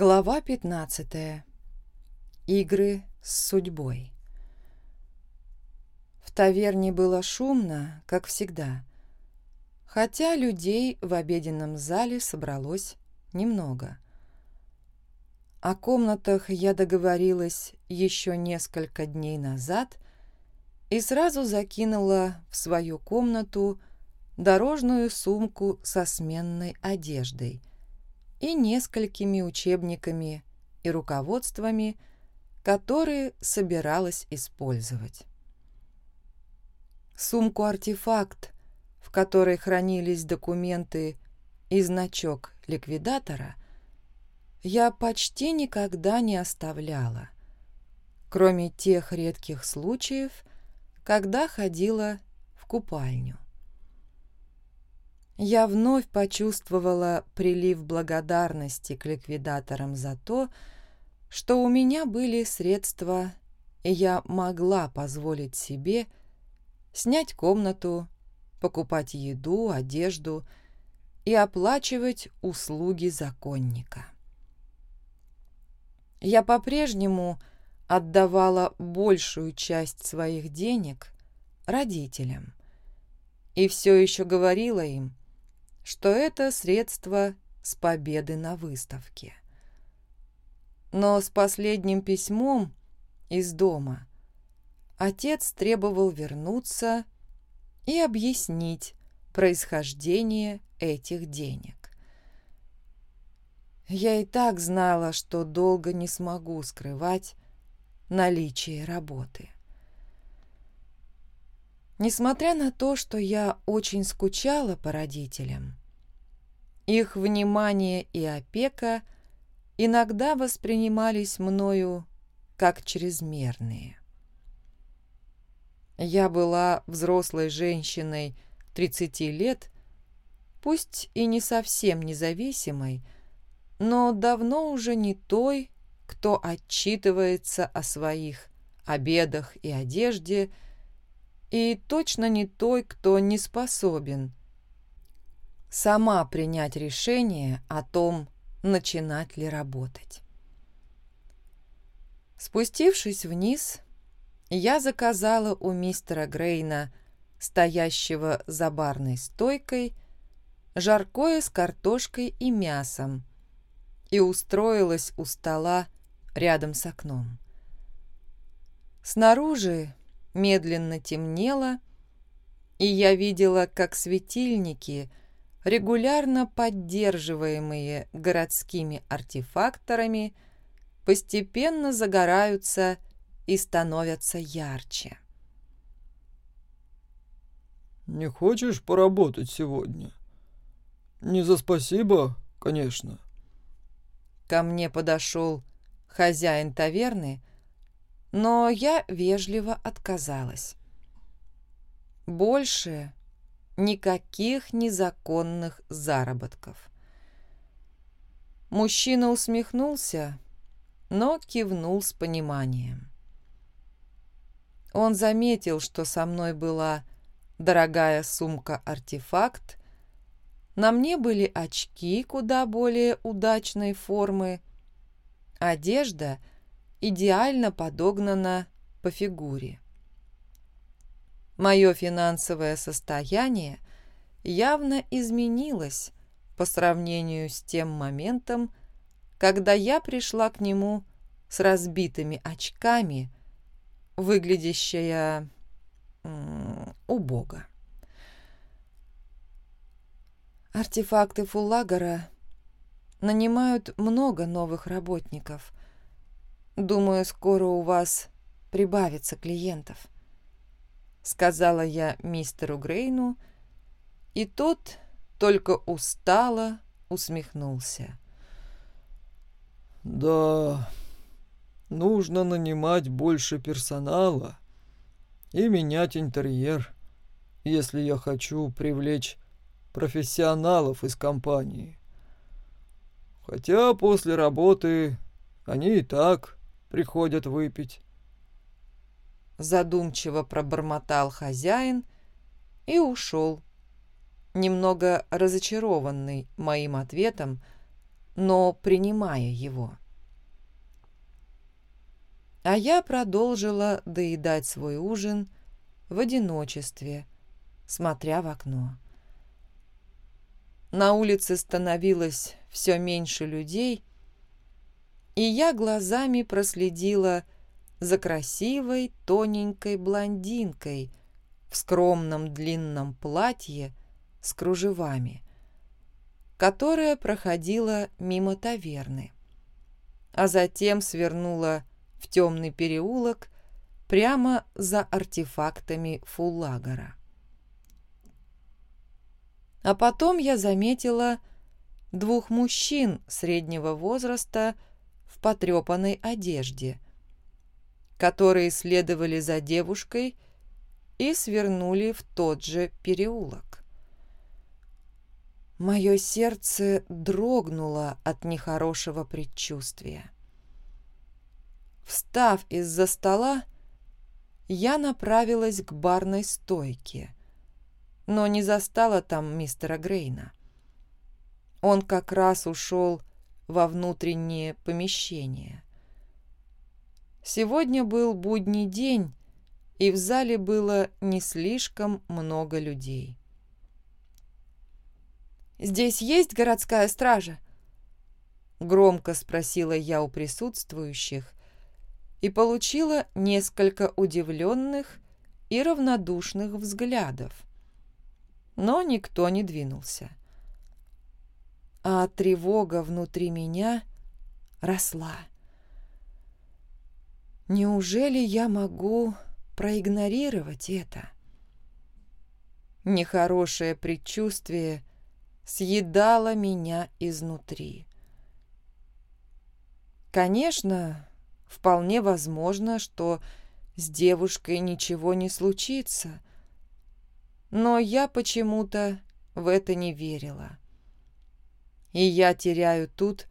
Глава 15. Игры с судьбой. В таверне было шумно, как всегда, хотя людей в обеденном зале собралось немного. О комнатах я договорилась еще несколько дней назад и сразу закинула в свою комнату дорожную сумку со сменной одеждой и несколькими учебниками и руководствами, которые собиралась использовать. Сумку-артефакт, в которой хранились документы и значок ликвидатора, я почти никогда не оставляла, кроме тех редких случаев, когда ходила в купальню я вновь почувствовала прилив благодарности к ликвидаторам за то, что у меня были средства, и я могла позволить себе снять комнату, покупать еду, одежду и оплачивать услуги законника. Я по-прежнему отдавала большую часть своих денег родителям и все еще говорила им, что это средство с победы на выставке. Но с последним письмом из дома отец требовал вернуться и объяснить происхождение этих денег. Я и так знала, что долго не смогу скрывать наличие работы. Несмотря на то, что я очень скучала по родителям, их внимание и опека иногда воспринимались мною как чрезмерные. Я была взрослой женщиной 30 лет, пусть и не совсем независимой, но давно уже не той, кто отчитывается о своих обедах и одежде, и точно не той, кто не способен сама принять решение о том, начинать ли работать. Спустившись вниз, я заказала у мистера Грейна, стоящего за барной стойкой, жаркое с картошкой и мясом и устроилась у стола рядом с окном. Снаружи медленно темнело, и я видела, как светильники – регулярно поддерживаемые городскими артефакторами, постепенно загораются и становятся ярче. «Не хочешь поработать сегодня?» «Не за спасибо, конечно». Ко мне подошел хозяин таверны, но я вежливо отказалась. Больше Никаких незаконных заработков. Мужчина усмехнулся, но кивнул с пониманием. Он заметил, что со мной была дорогая сумка-артефакт, на мне были очки куда более удачной формы, одежда идеально подогнана по фигуре. Мое финансовое состояние явно изменилось по сравнению с тем моментом, когда я пришла к нему с разбитыми очками, выглядящая убого. Артефакты Фуллагора нанимают много новых работников. Думаю, скоро у вас прибавится клиентов сказала я мистеру Грейну, и тот только устало усмехнулся. «Да, нужно нанимать больше персонала и менять интерьер, если я хочу привлечь профессионалов из компании. Хотя после работы они и так приходят выпить задумчиво пробормотал хозяин и ушел, немного разочарованный моим ответом, но принимая его. А я продолжила доедать свой ужин в одиночестве, смотря в окно. На улице становилось все меньше людей, и я глазами проследила за красивой тоненькой блондинкой в скромном длинном платье с кружевами, которая проходила мимо таверны, а затем свернула в темный переулок прямо за артефактами Фуллагора. А потом я заметила двух мужчин среднего возраста в потрепанной одежде, которые следовали за девушкой и свернули в тот же переулок. Мое сердце дрогнуло от нехорошего предчувствия. Встав из-за стола, я направилась к барной стойке, но не застала там мистера Грейна. Он как раз ушел во внутреннее помещение. Сегодня был будний день, и в зале было не слишком много людей. «Здесь есть городская стража?» Громко спросила я у присутствующих и получила несколько удивленных и равнодушных взглядов. Но никто не двинулся. А тревога внутри меня росла. Неужели я могу проигнорировать это? Нехорошее предчувствие съедало меня изнутри. Конечно, вполне возможно, что с девушкой ничего не случится, но я почему-то в это не верила. И я теряю тут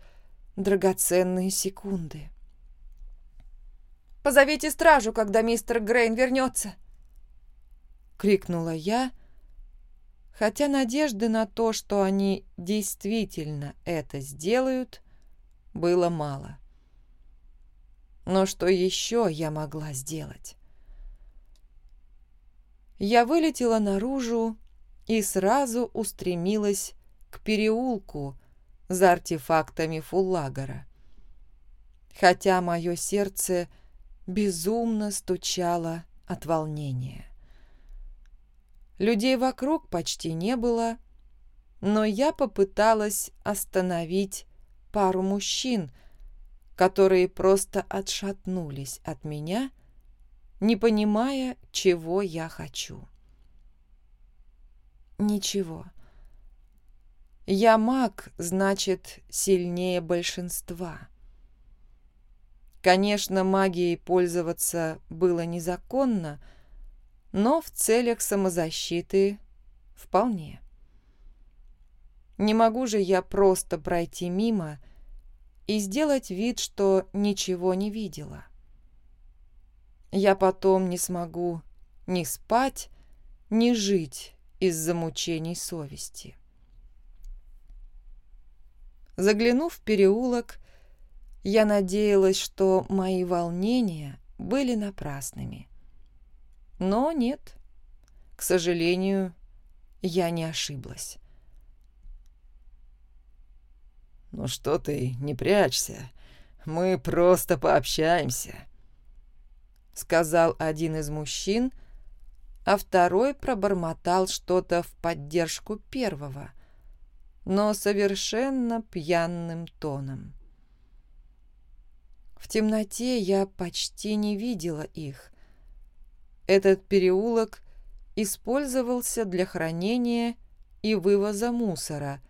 драгоценные секунды. «Позовите стражу, когда мистер Грейн вернется!» — крикнула я, — хотя надежды на то, что они действительно это сделают, было мало. Но что еще я могла сделать? Я вылетела наружу и сразу устремилась к переулку за артефактами Фуллагора, хотя мое сердце безумно стучало от волнения. Людей вокруг почти не было, но я попыталась остановить пару мужчин, которые просто отшатнулись от меня, не понимая, чего я хочу. Ничего. Я маг, значит, сильнее большинства. Конечно, магией пользоваться было незаконно, но в целях самозащиты вполне. Не могу же я просто пройти мимо и сделать вид, что ничего не видела. Я потом не смогу ни спать, ни жить из-за мучений совести. Заглянув в переулок, я надеялась, что мои волнения были напрасными. Но нет, к сожалению, я не ошиблась. «Ну что ты, не прячься, мы просто пообщаемся», — сказал один из мужчин, а второй пробормотал что-то в поддержку первого, но совершенно пьяным тоном. В темноте я почти не видела их, этот переулок использовался для хранения и вывоза мусора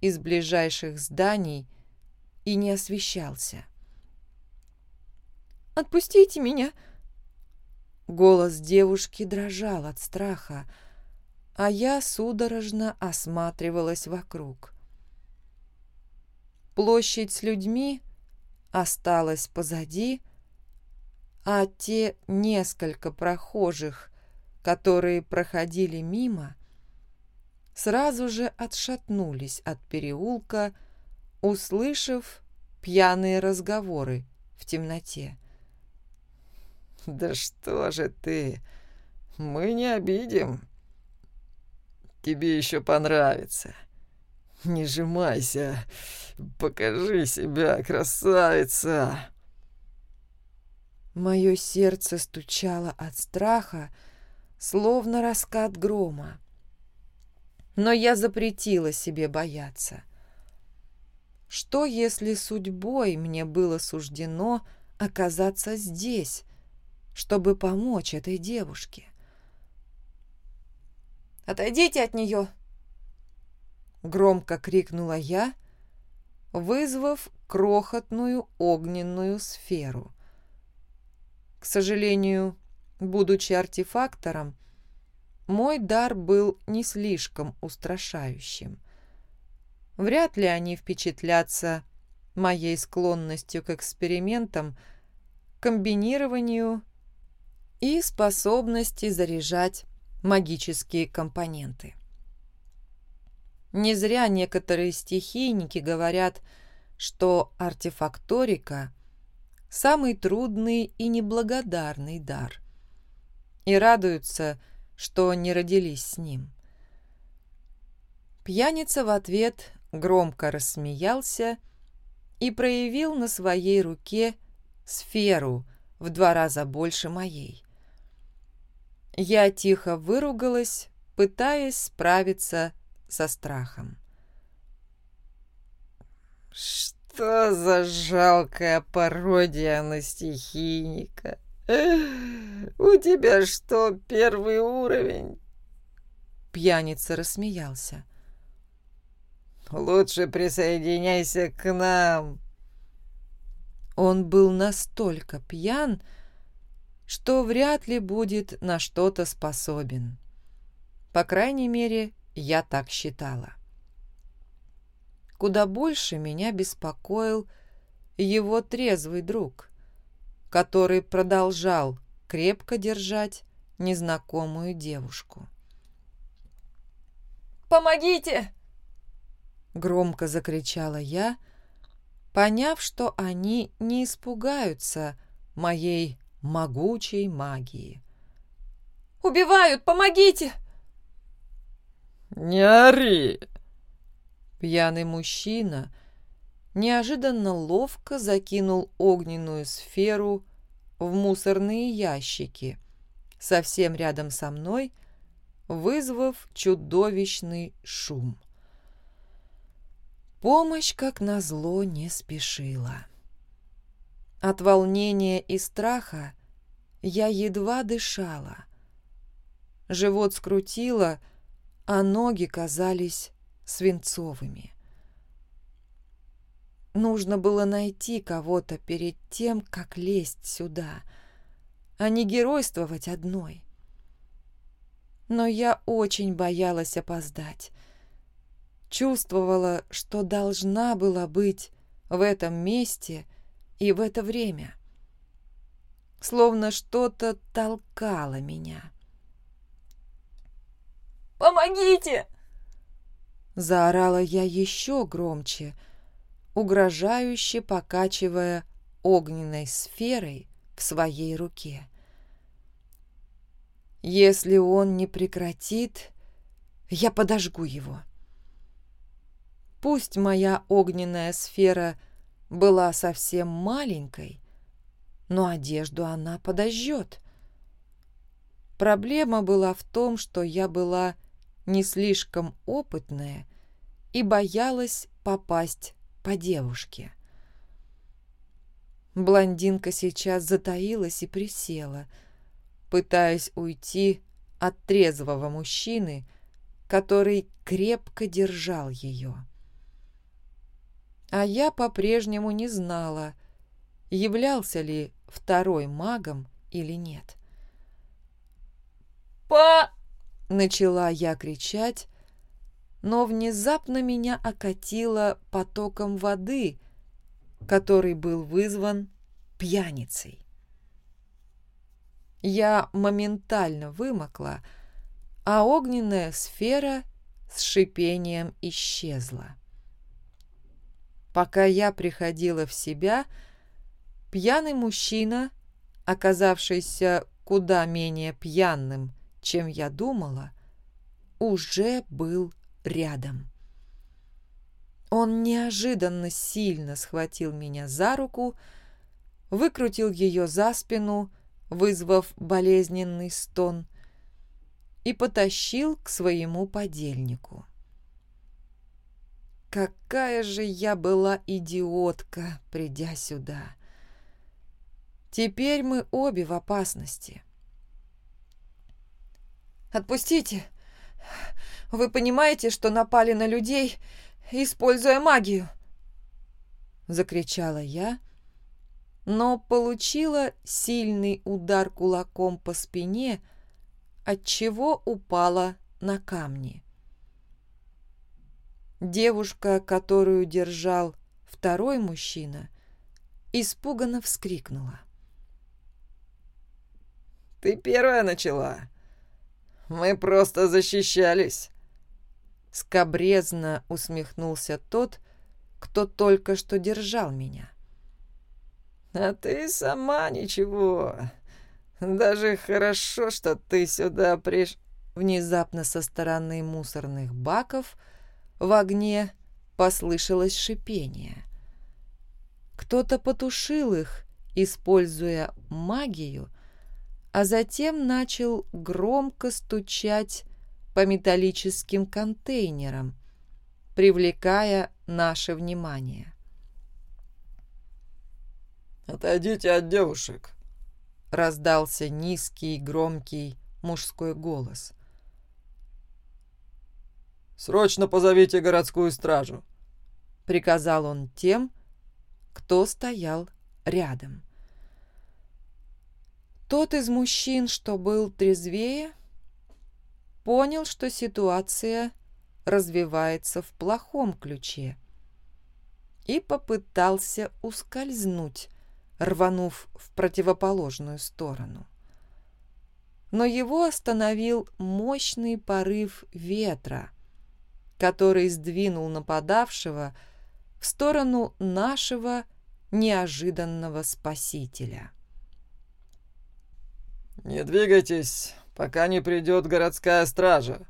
из ближайших зданий и не освещался. «Отпустите меня!» Голос девушки дрожал от страха, а я судорожно осматривалась вокруг. Площадь с людьми осталась позади, а те несколько прохожих, которые проходили мимо, сразу же отшатнулись от переулка, услышав пьяные разговоры в темноте. «Да что же ты! Мы не обидим. Тебе еще понравится. Не сжимайся, покажи себя, красавица!» Мое сердце стучало от страха, словно раскат грома. Но я запретила себе бояться. Что, если судьбой мне было суждено оказаться здесь, чтобы помочь этой девушке? «Отойдите от нее!» Громко крикнула я, вызвав крохотную огненную сферу. К сожалению, будучи артефактором, мой дар был не слишком устрашающим. Вряд ли они впечатлятся моей склонностью к экспериментам, комбинированию и способности заряжать магические компоненты. Не зря некоторые стихийники говорят, что артефакторика – самый трудный и неблагодарный дар. И радуются, что не родились с ним. Пьяница в ответ громко рассмеялся и проявил на своей руке сферу в два раза больше моей. Я тихо выругалась, пытаясь справиться со страхом. «Что?» За жалкая пародия на стихийника? У тебя что, первый уровень? Пьяница рассмеялся. Лучше присоединяйся к нам. Он был настолько пьян, что вряд ли будет на что-то способен. По крайней мере, я так считала. Куда больше меня беспокоил его трезвый друг, который продолжал крепко держать незнакомую девушку. «Помогите!» Громко закричала я, поняв, что они не испугаются моей могучей магии. «Убивают! Помогите!» «Не ори!» Пьяный мужчина неожиданно ловко закинул огненную сферу в мусорные ящики совсем рядом со мной, вызвав чудовищный шум. Помощь, как назло, не спешила. От волнения и страха я едва дышала. Живот скрутило, а ноги казались свинцовыми. Нужно было найти кого-то перед тем, как лезть сюда, а не геройствовать одной. Но я очень боялась опоздать. Чувствовала, что должна была быть в этом месте и в это время. Словно что-то толкало меня. «Помогите!» Заорала я еще громче, угрожающе покачивая огненной сферой в своей руке. Если он не прекратит, я подожгу его. Пусть моя огненная сфера была совсем маленькой, но одежду она подожжет. Проблема была в том, что я была не слишком опытная и боялась попасть по девушке. Блондинка сейчас затаилась и присела, пытаясь уйти от трезвого мужчины, который крепко держал ее. А я по-прежнему не знала, являлся ли второй магом или нет. «По...» Начала я кричать, но внезапно меня окатило потоком воды, который был вызван пьяницей. Я моментально вымокла, а огненная сфера с шипением исчезла. Пока я приходила в себя, пьяный мужчина, оказавшийся куда менее пьяным, чем я думала, уже был рядом. Он неожиданно сильно схватил меня за руку, выкрутил ее за спину, вызвав болезненный стон, и потащил к своему подельнику. Какая же я была идиотка, придя сюда. Теперь мы обе в опасности. «Отпустите! Вы понимаете, что напали на людей, используя магию?» Закричала я, но получила сильный удар кулаком по спине, отчего упала на камни. Девушка, которую держал второй мужчина, испуганно вскрикнула. «Ты первая начала. Мы просто защищались». Скобрезно усмехнулся тот, кто только что держал меня. «А ты сама ничего. Даже хорошо, что ты сюда приш...» Внезапно со стороны мусорных баков в огне послышалось шипение. Кто-то потушил их, используя магию, а затем начал громко стучать по металлическим контейнерам, привлекая наше внимание. «Отойдите от девушек», — раздался низкий громкий мужской голос. «Срочно позовите городскую стражу», — приказал он тем, кто стоял рядом. Тот из мужчин, что был трезвее, понял, что ситуация развивается в плохом ключе и попытался ускользнуть, рванув в противоположную сторону. Но его остановил мощный порыв ветра, который сдвинул нападавшего в сторону нашего неожиданного спасителя. «Не двигайтесь, пока не придет городская стража.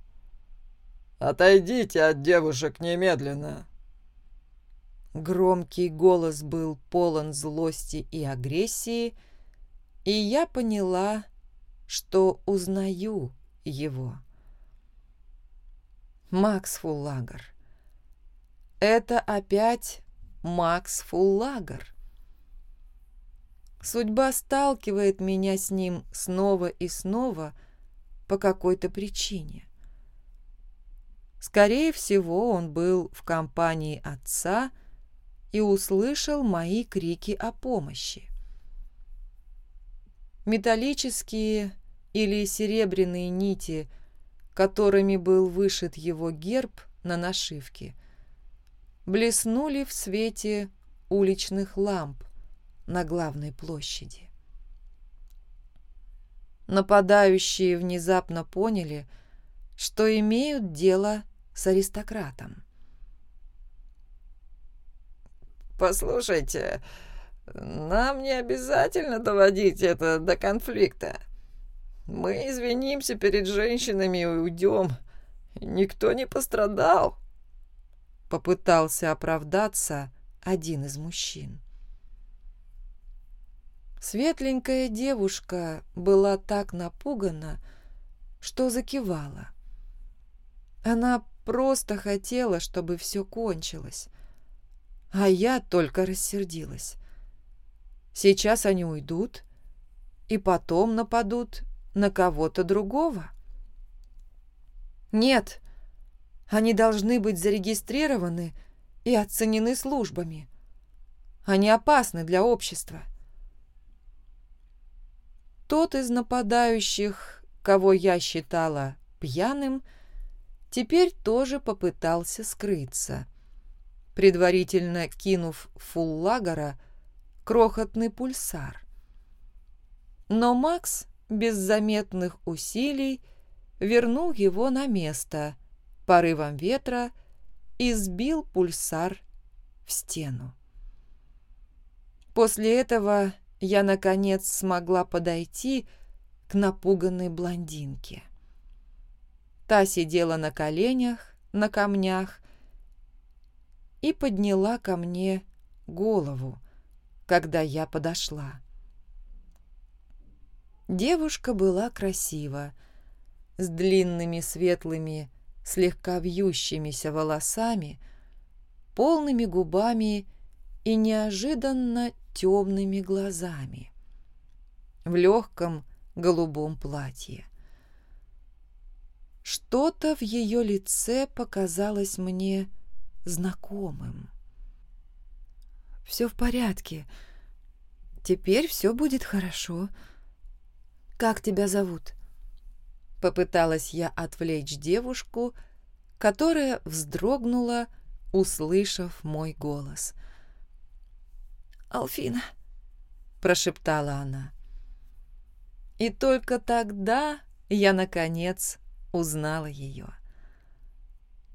Отойдите от девушек немедленно!» Громкий голос был полон злости и агрессии, и я поняла, что узнаю его. Макс Фуллагер. Это опять Макс Фуллагер. Судьба сталкивает меня с ним снова и снова по какой-то причине. Скорее всего, он был в компании отца и услышал мои крики о помощи. Металлические или серебряные нити, которыми был вышит его герб на нашивке, блеснули в свете уличных ламп на главной площади. Нападающие внезапно поняли, что имеют дело с аристократом. «Послушайте, нам не обязательно доводить это до конфликта. Мы извинимся перед женщинами и уйдем. Никто не пострадал», — попытался оправдаться один из мужчин. Светленькая девушка была так напугана, что закивала. Она просто хотела, чтобы все кончилось а я только рассердилась. Сейчас они уйдут и потом нападут на кого-то другого. Нет, они должны быть зарегистрированы и оценены службами. Они опасны для общества. Тот из нападающих, кого я считала пьяным, теперь тоже попытался скрыться предварительно кинув фуллагора крохотный пульсар. Но Макс без заметных усилий вернул его на место порывом ветра и сбил пульсар в стену. После этого я, наконец, смогла подойти к напуганной блондинке. Та сидела на коленях, на камнях и подняла ко мне голову, когда я подошла. Девушка была красива, с длинными светлыми, слегка вьющимися волосами, полными губами и неожиданно темными глазами, в легком голубом платье. Что-то в ее лице показалось мне знакомым. «Все в порядке. Теперь все будет хорошо. Как тебя зовут?» Попыталась я отвлечь девушку, которая вздрогнула, услышав мой голос. «Алфина», — прошептала она. И только тогда я, наконец, узнала ее.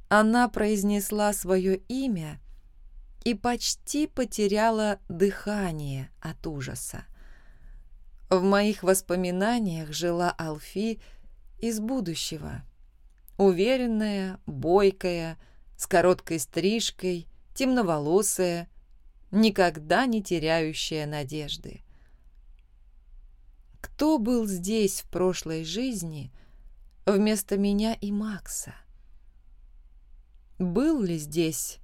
Она произнесла свое имя и почти потеряла дыхание от ужаса. В моих воспоминаниях жила Алфи из будущего. Уверенная, бойкая, с короткой стрижкой, темноволосая, никогда не теряющая надежды. Кто был здесь в прошлой жизни вместо меня и Макса? Был ли здесь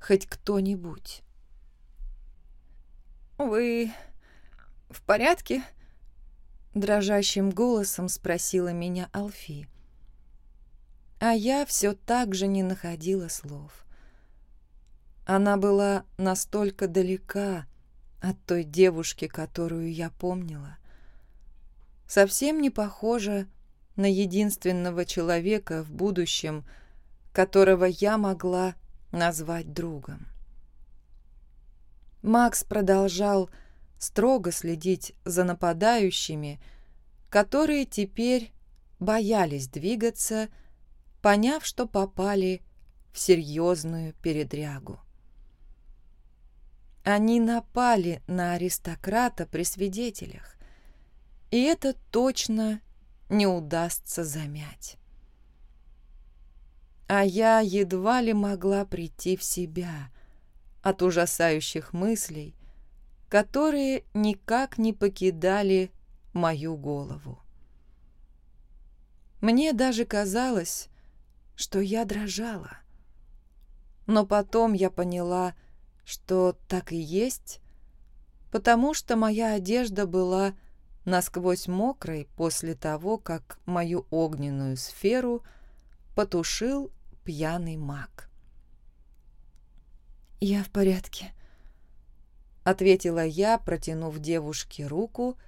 хоть кто-нибудь? «Вы в порядке?» Дрожащим голосом спросила меня Алфи. А я все так же не находила слов. Она была настолько далека от той девушки, которую я помнила. Совсем не похожа на единственного человека в будущем, которого я могла назвать другом. Макс продолжал строго следить за нападающими, которые теперь боялись двигаться, поняв, что попали в серьезную передрягу. Они напали на аристократа при свидетелях, и это точно не удастся замять. А я едва ли могла прийти в себя от ужасающих мыслей, которые никак не покидали мою голову. Мне даже казалось, что я дрожала. Но потом я поняла, что так и есть, потому что моя одежда была насквозь мокрой после того, как мою огненную сферу потушил пьяный маг. «Я в порядке», ответила я, протянув девушке руку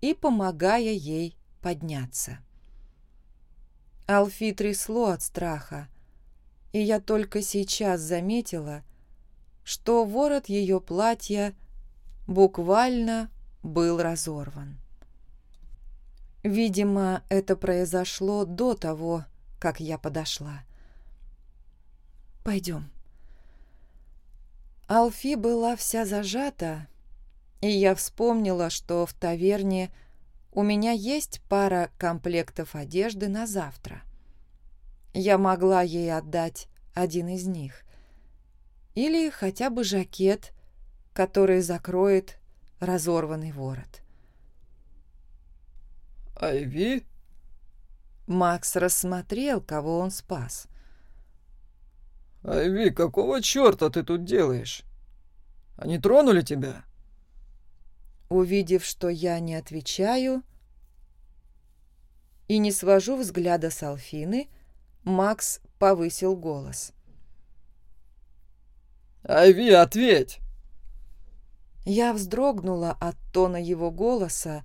и помогая ей подняться. Алфи трясло от страха, и я только сейчас заметила, что ворот ее платья буквально был разорван. Видимо, это произошло до того, как я подошла. «Пойдем», Алфи была вся зажата, и я вспомнила, что в таверне у меня есть пара комплектов одежды на завтра. Я могла ей отдать один из них. Или хотя бы жакет, который закроет разорванный ворот. «Айви?» Макс рассмотрел, кого он спас. «Айви, какого черта ты тут делаешь? Они тронули тебя?» Увидев, что я не отвечаю и не свожу взгляда с Алфины, Макс повысил голос. «Айви, ответь!» Я вздрогнула от тона его голоса,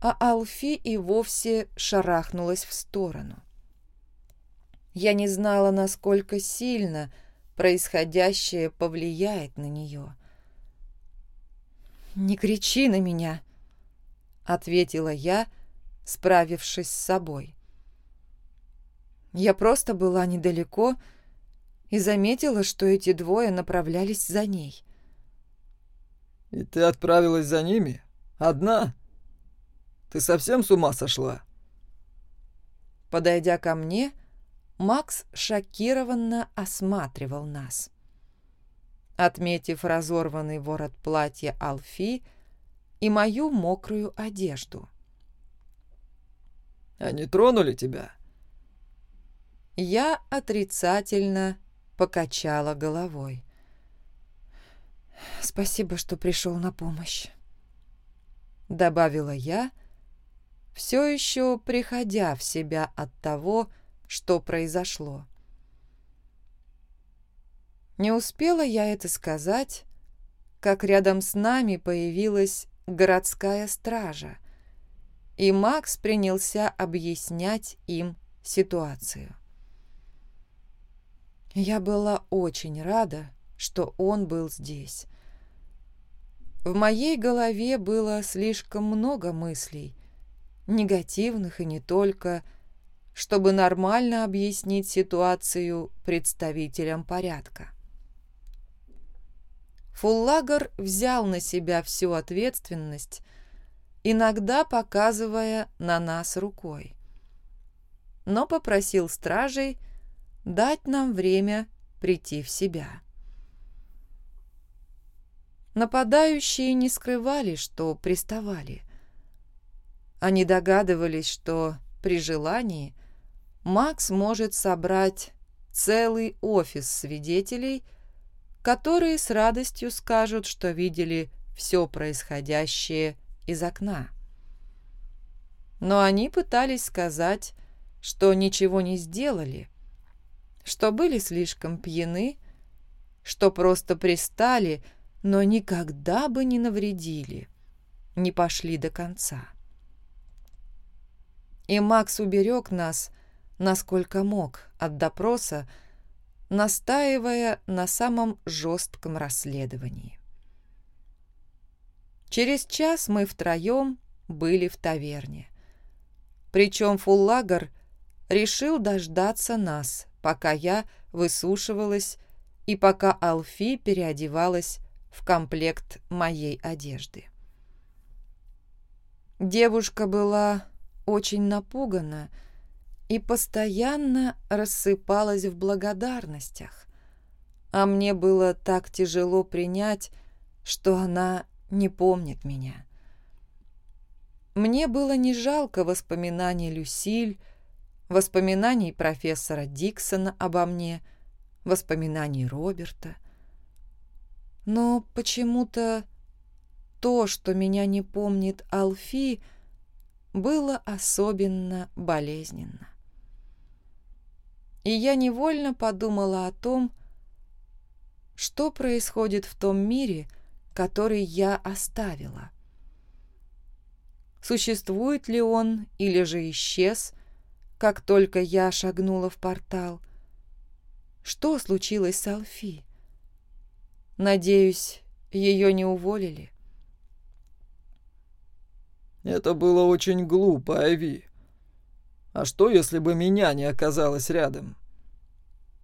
а Алфи и вовсе шарахнулась в сторону. Я не знала, насколько сильно происходящее повлияет на нее. «Не кричи на меня!» — ответила я, справившись с собой. Я просто была недалеко и заметила, что эти двое направлялись за ней. «И ты отправилась за ними? Одна? Ты совсем с ума сошла?» Подойдя ко мне, Макс шокированно осматривал нас. Отметив разорванный ворот платья Алфи и мою мокрую одежду. «Они тронули тебя?» Я отрицательно покачала головой. «Спасибо, что пришел на помощь», — добавила я, все еще приходя в себя от того, что произошло. Не успела я это сказать, как рядом с нами появилась городская стража, и Макс принялся объяснять им ситуацию. Я была очень рада, что он был здесь. В моей голове было слишком много мыслей, негативных и не только, чтобы нормально объяснить ситуацию представителям порядка. Фуллагер взял на себя всю ответственность, иногда показывая на нас рукой, но попросил стражей дать нам время прийти в себя. Нападающие не скрывали, что приставали. Они догадывались, что при желании Макс может собрать целый офис свидетелей, которые с радостью скажут, что видели все происходящее из окна. Но они пытались сказать, что ничего не сделали, что были слишком пьяны, что просто пристали, но никогда бы не навредили, не пошли до конца. И Макс уберег нас, насколько мог, от допроса, настаивая на самом жестком расследовании. Через час мы втроем были в таверне. Причем Фуллагер решил дождаться нас, пока я высушивалась и пока Алфи переодевалась в комплект моей одежды. Девушка была очень напугана и постоянно рассыпалась в благодарностях, а мне было так тяжело принять, что она не помнит меня. Мне было не жалко воспоминаний Люсиль, воспоминаний профессора Диксона обо мне, воспоминаний Роберта. Но почему-то то, что меня не помнит Алфи, было особенно болезненно. И я невольно подумала о том, что происходит в том мире, который я оставила. Существует ли он или же исчез, как только я шагнула в портал? Что случилось с Алфи? Надеюсь, ее не уволили. Это было очень глупо, Айви. А что, если бы меня не оказалось рядом?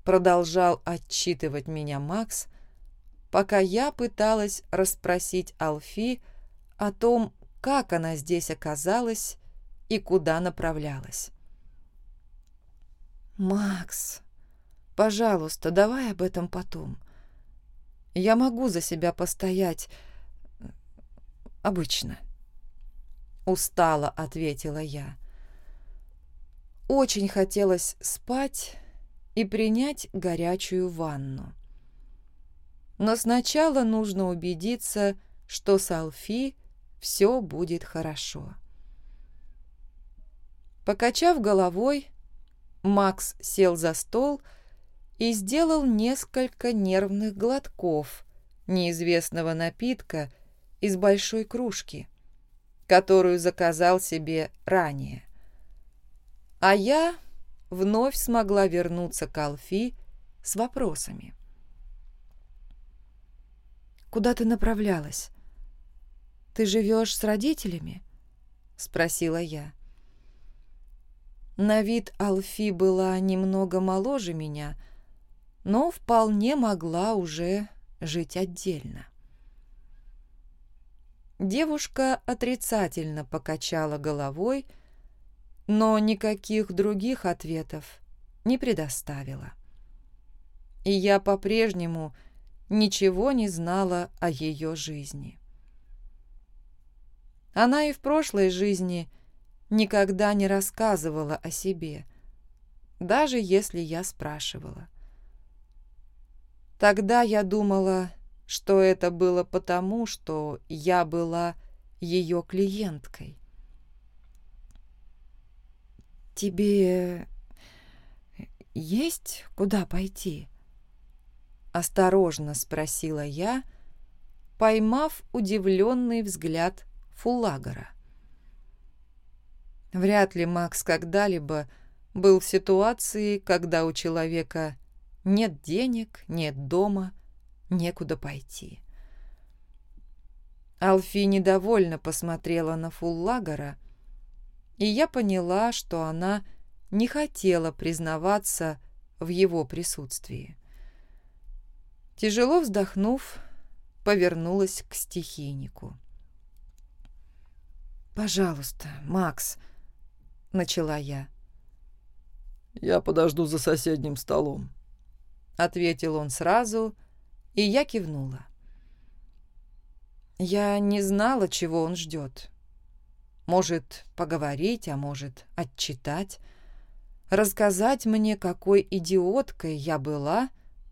Продолжал отчитывать меня Макс, пока я пыталась расспросить Алфи о том, как она здесь оказалась и куда направлялась. «Макс, пожалуйста, давай об этом потом. Я могу за себя постоять. Обычно. Устала, ответила я. Очень хотелось спать и принять горячую ванну. Но сначала нужно убедиться, что с Алфи все будет хорошо. Покачав головой, Макс сел за стол и, сделал несколько нервных глотков неизвестного напитка из большой кружки, которую заказал себе ранее. А я вновь смогла вернуться к Алфи с вопросами. «Куда ты направлялась? Ты живешь с родителями?» — спросила я. На вид Алфи была немного моложе меня — но вполне могла уже жить отдельно. Девушка отрицательно покачала головой, но никаких других ответов не предоставила. И я по-прежнему ничего не знала о ее жизни. Она и в прошлой жизни никогда не рассказывала о себе, даже если я спрашивала. Тогда я думала, что это было потому, что я была ее клиенткой. «Тебе есть куда пойти?» Осторожно спросила я, поймав удивленный взгляд Фуллагора. Вряд ли Макс когда-либо был в ситуации, когда у человека нет денег, нет дома, некуда пойти. Алфи недовольно посмотрела на Фуллагора, и я поняла, что она не хотела признаваться в его присутствии. Тяжело вздохнув, повернулась к стихийнику. «Пожалуйста, Макс», — начала я. «Я подожду за соседним столом», — ответил он сразу, и я кивнула. Я не знала, чего он ждет. Может, поговорить, а может, отчитать. Рассказать мне, какой идиоткой я была,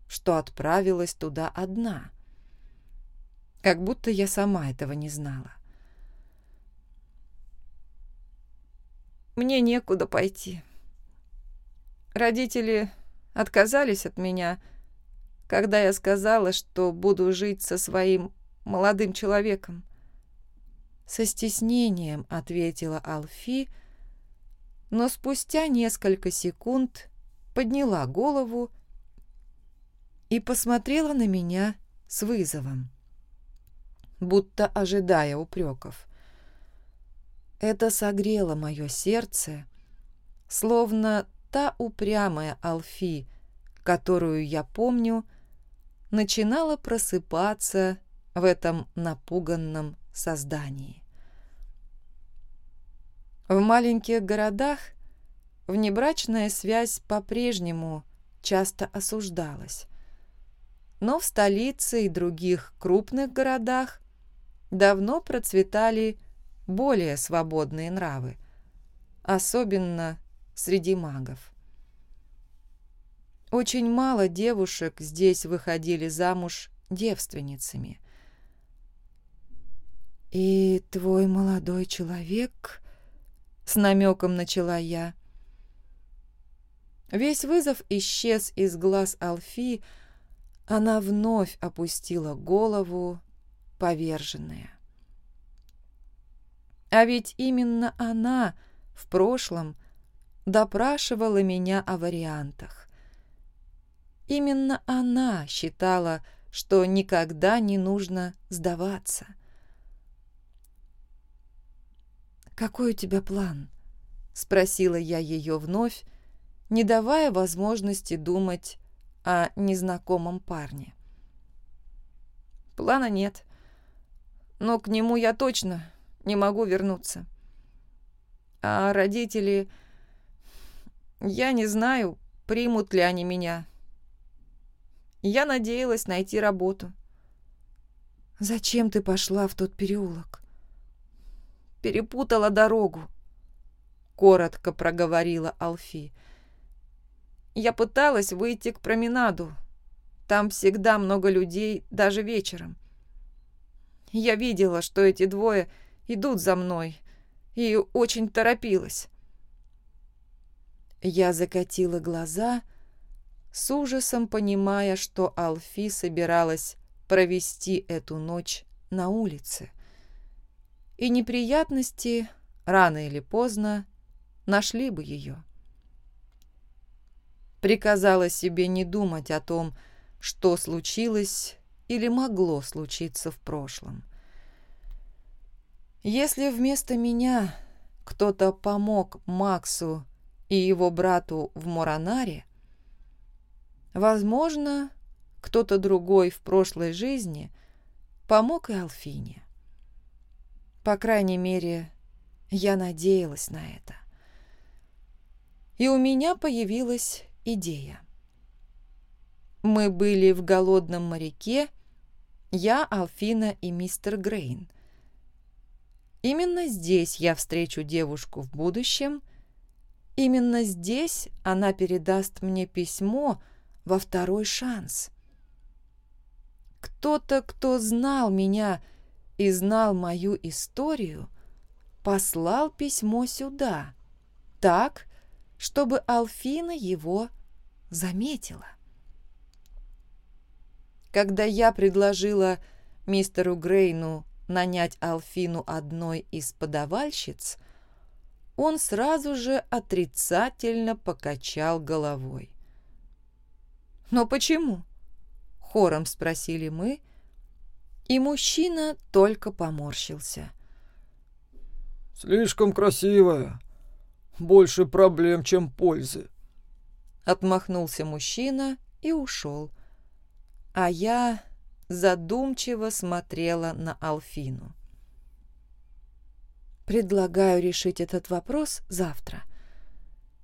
что отправилась туда одна. Как будто я сама этого не знала. Мне некуда пойти. Родители отказались от меня, когда я сказала, что буду жить со своим молодым человеком. Со стеснением ответила Алфи, но спустя несколько секунд подняла голову и посмотрела на меня с вызовом, будто ожидая упреков. Это согрело мое сердце, словно та упрямая Алфи, которую я помню, начинала просыпаться в этом напуганном создании. В маленьких городах внебрачная связь по-прежнему часто осуждалась, но в столице и других крупных городах давно процветали более свободные нравы, особенно среди магов. Очень мало девушек здесь выходили замуж девственницами. «И твой молодой человек...» — с намеком начала я. Весь вызов исчез из глаз Алфи, она вновь опустила голову, поверженная. А ведь именно она в прошлом допрашивала меня о вариантах. Именно она считала, что никогда не нужно сдаваться. «Какой у тебя план?» — спросила я ее вновь, не давая возможности думать о незнакомом парне. «Плана нет, но к нему я точно не могу вернуться. А родители... Я не знаю, примут ли они меня. Я надеялась найти работу. «Зачем ты пошла в тот переулок?» «Перепутала дорогу», — коротко проговорила Алфи. «Я пыталась выйти к променаду. Там всегда много людей, даже вечером. Я видела, что эти двое идут за мной, и очень торопилась». Я закатила глаза, — с ужасом понимая, что Алфи собиралась провести эту ночь на улице. И неприятности, рано или поздно, нашли бы ее. Приказала себе не думать о том, что случилось или могло случиться в прошлом. Если вместо меня кто-то помог Максу и его брату в Моранаре, Возможно, кто-то другой в прошлой жизни помог и Алфине. По крайней мере, я надеялась на это. И у меня появилась идея. Мы были в голодном моряке, я, Алфина и мистер Грейн. Именно здесь я встречу девушку в будущем. Именно здесь она передаст мне письмо во второй шанс. Кто-то, кто знал меня и знал мою историю, послал письмо сюда, так, чтобы Алфина его заметила. Когда я предложила мистеру Грейну нанять Алфину одной из подавальщиц, он сразу же отрицательно покачал головой. «Но почему?» — хором спросили мы, и мужчина только поморщился. «Слишком красивая. Больше проблем, чем пользы». Отмахнулся мужчина и ушел, а я задумчиво смотрела на Алфину. «Предлагаю решить этот вопрос завтра.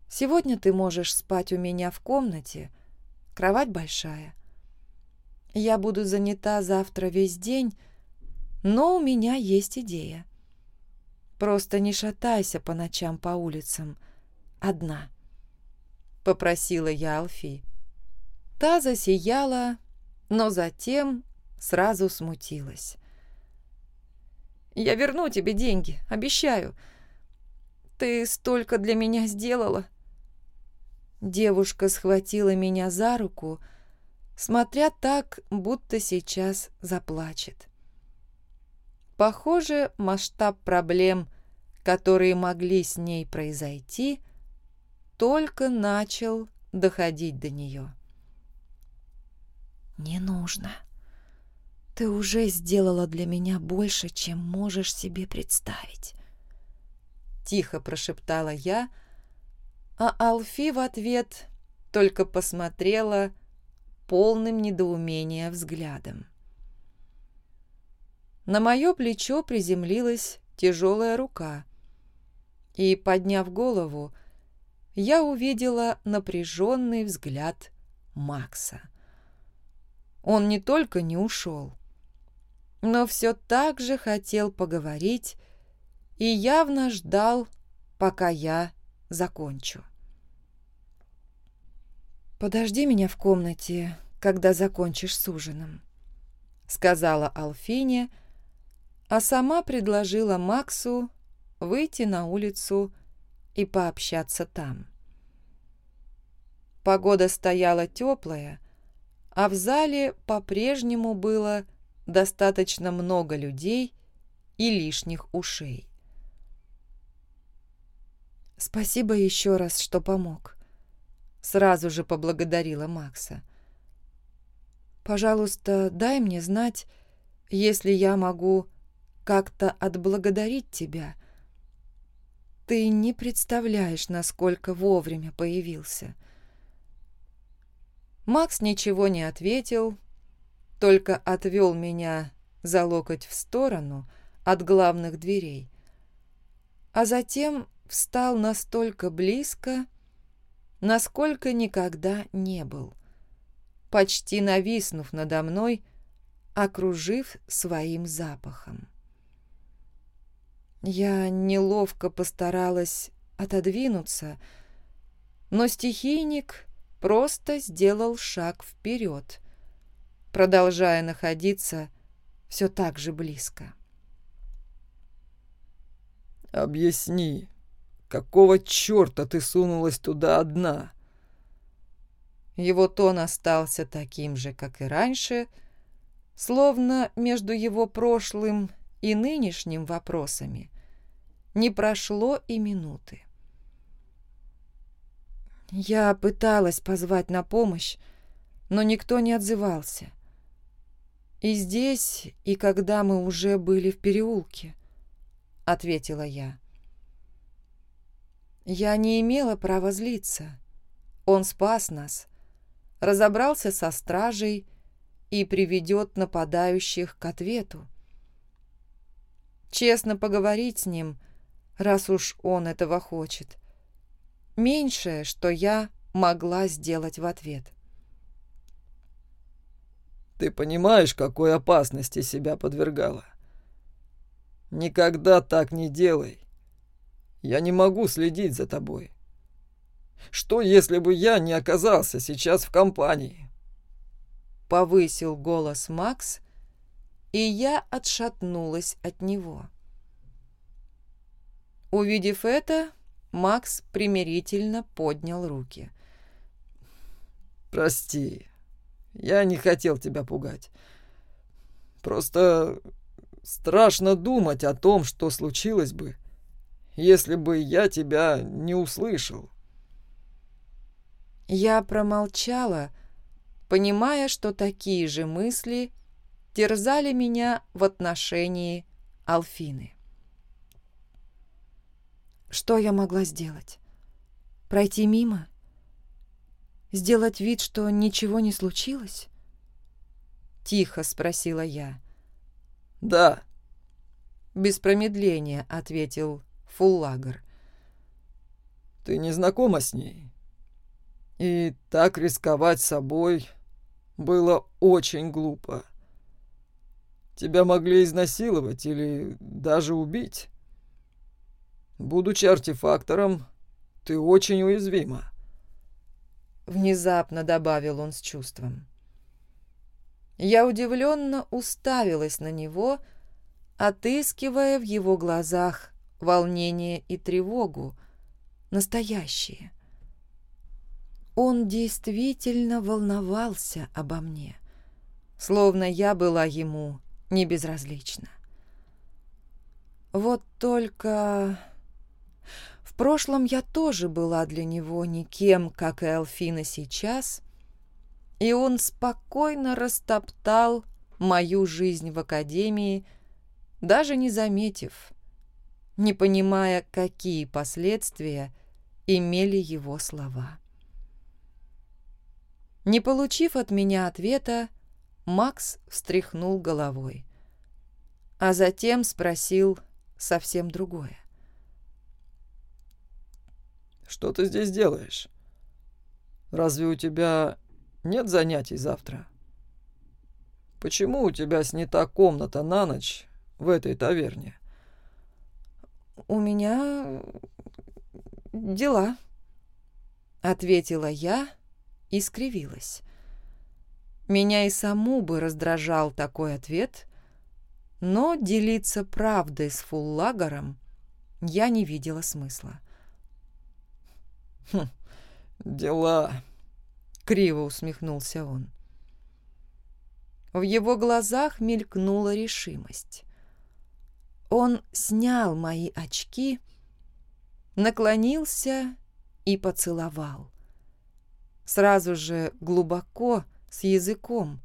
Сегодня ты можешь спать у меня в комнате, кровать большая. Я буду занята завтра весь день, но у меня есть идея. Просто не шатайся по ночам по улицам, одна», — попросила я Алфи. Та засияла, но затем сразу смутилась. «Я верну тебе деньги, обещаю. Ты столько для меня сделала». Девушка схватила меня за руку, смотря так, будто сейчас заплачет. Похоже, масштаб проблем, которые могли с ней произойти, только начал доходить до нее. «Не нужно. Ты уже сделала для меня больше, чем можешь себе представить». Тихо прошептала я, а Алфи в ответ только посмотрела полным недоумения взглядом. На мое плечо приземлилась тяжелая рука, и, подняв голову, я увидела напряженный взгляд Макса. Он не только не ушел, но все так же хотел поговорить и явно ждал, пока я закончу. «Подожди меня в комнате, когда закончишь с ужином», — сказала Алфине, а сама предложила Максу выйти на улицу и пообщаться там. Погода стояла теплая, а в зале по-прежнему было достаточно много людей и лишних ушей. «Спасибо еще раз, что помог», — сразу же поблагодарила Макса. «Пожалуйста, дай мне знать, если я могу как-то отблагодарить тебя. Ты не представляешь, насколько вовремя появился». Макс ничего не ответил, только отвел меня за локоть в сторону от главных дверей, а затем встал настолько близко, насколько никогда не был, почти нависнув надо мной, окружив своим запахом. Я неловко постаралась отодвинуться, но стихийник просто сделал шаг вперед, продолжая находиться все так же близко. «Объясни, какого черта ты сунулась туда одна?» Его тон остался таким же, как и раньше, словно между его прошлым и нынешним вопросами не прошло и минуты. Я пыталась позвать на помощь, но никто не отзывался. И здесь, и когда мы уже были в переулке, ответила я. Я не имела права злиться. Он спас нас. разобрался со стражей и приведет нападающих к ответу. Честно поговорить с ним, раз уж он этого хочет. Меньшее, что я могла сделать в ответ. Ты понимаешь, какой опасности себя подвергала? Никогда так не делай. Я не могу следить за тобой. Что, если бы я не оказался сейчас в компании?» Повысил голос Макс, и я отшатнулась от него. Увидев это, Макс примирительно поднял руки. «Прости, я не хотел тебя пугать. Просто страшно думать о том, что случилось бы, если бы я тебя не услышал. Я промолчала, понимая, что такие же мысли терзали меня в отношении Алфины. Что я могла сделать? Пройти мимо? Сделать вид, что ничего не случилось? Тихо спросила я. «Да», — без промедления ответил Фуллагер. «Ты не знакома с ней?» И так рисковать собой было очень глупо. Тебя могли изнасиловать или даже убить. Будучи артефактором, ты очень уязвима. Внезапно добавил он с чувством. Я удивленно уставилась на него, отыскивая в его глазах волнение и тревогу, настоящие. Он действительно волновался обо мне, словно я была ему не безразлична. Вот только... В прошлом я тоже была для него никем, как и Алфина сейчас, и он спокойно растоптал мою жизнь в академии, даже не заметив, не понимая, какие последствия имели его слова. Не получив от меня ответа, Макс встряхнул головой, а затем спросил совсем другое. «Что ты здесь делаешь? Разве у тебя нет занятий завтра? Почему у тебя снята комната на ночь в этой таверне?» «У меня дела», — ответила я, — и скривилась. Меня и саму бы раздражал такой ответ, но делиться правдой с фуллагером я не видела смысла. «Хм, дела», — криво усмехнулся он. В его глазах мелькнула решимость. Он снял мои очки, наклонился и поцеловал сразу же глубоко, с языком,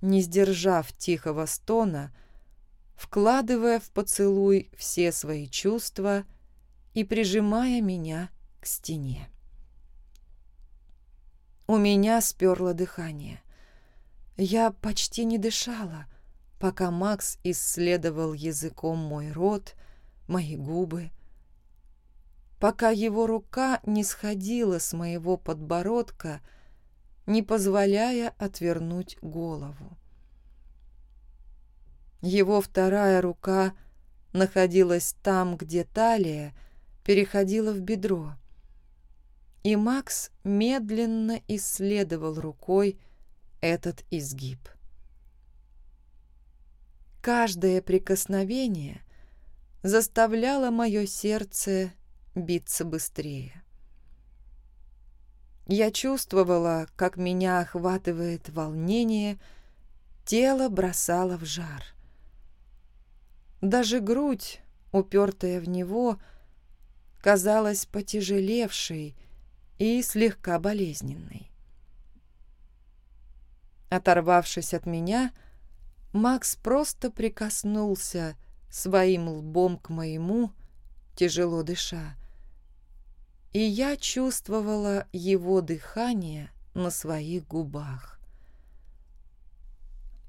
не сдержав тихого стона, вкладывая в поцелуй все свои чувства и прижимая меня к стене. У меня сперло дыхание. Я почти не дышала, пока Макс исследовал языком мой рот, мои губы, пока его рука не сходила с моего подбородка, не позволяя отвернуть голову. Его вторая рука находилась там, где талия переходила в бедро, и Макс медленно исследовал рукой этот изгиб. Каждое прикосновение заставляло мое сердце биться быстрее. Я чувствовала, как меня охватывает волнение, тело бросало в жар. Даже грудь, упертая в него, казалась потяжелевшей и слегка болезненной. Оторвавшись от меня, Макс просто прикоснулся своим лбом к моему, тяжело дыша, и я чувствовала его дыхание на своих губах.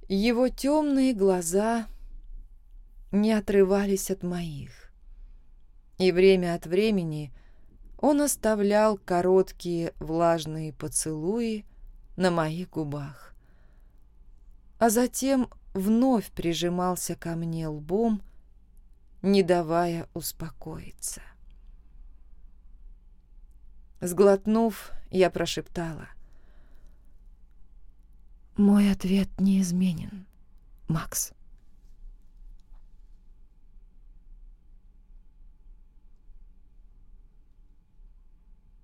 Его темные глаза не отрывались от моих, и время от времени он оставлял короткие влажные поцелуи на моих губах, а затем вновь прижимался ко мне лбом, не давая успокоиться. Сглотнув, я прошептала. «Мой ответ неизменен, Макс».